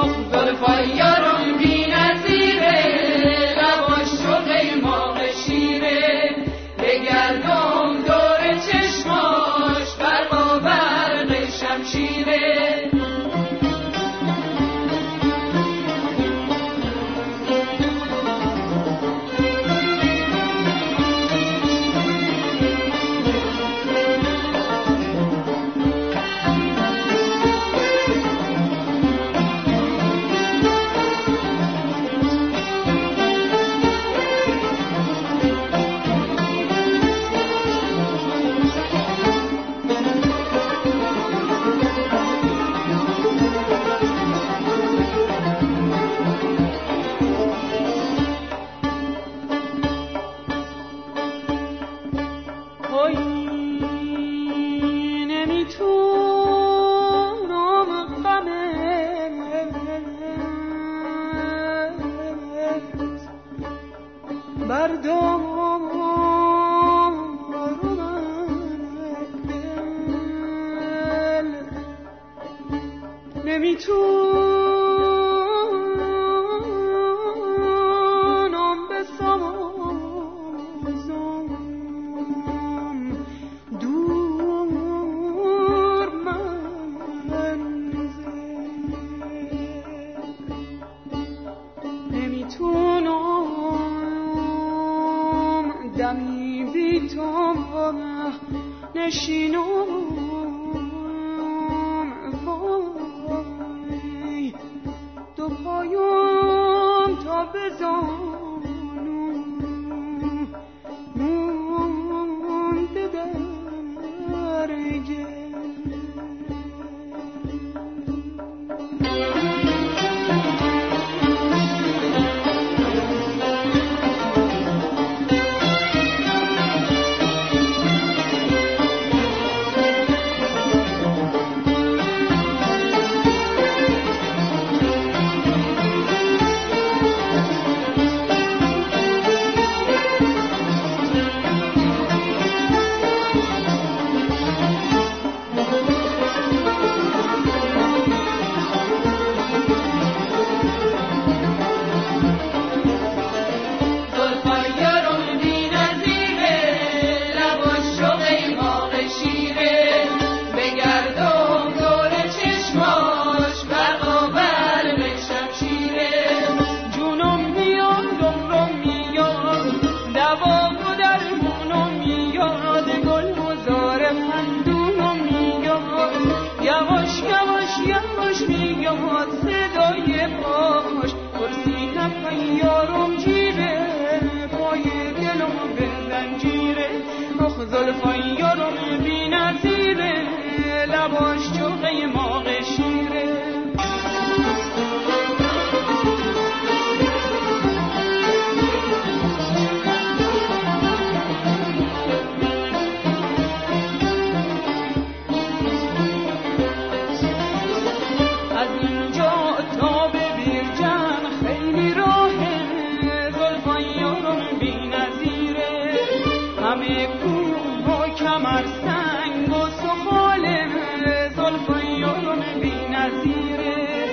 Nos vuelve a fallar مردم نمی‌تونم دمی بی تو نشینم وای دو پایم تا بزن. دامن کوه و کمر سنگ و سخال زلفیان بی نظیره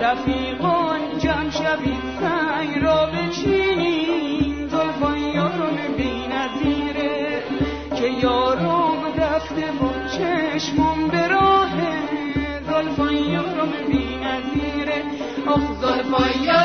رفیقان جمع شوید سنگ را بچینیم زلفیان بی نظیره که یارم رفته و چشمم به راه یارم بی نظیره آخ زلفیان